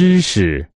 知识。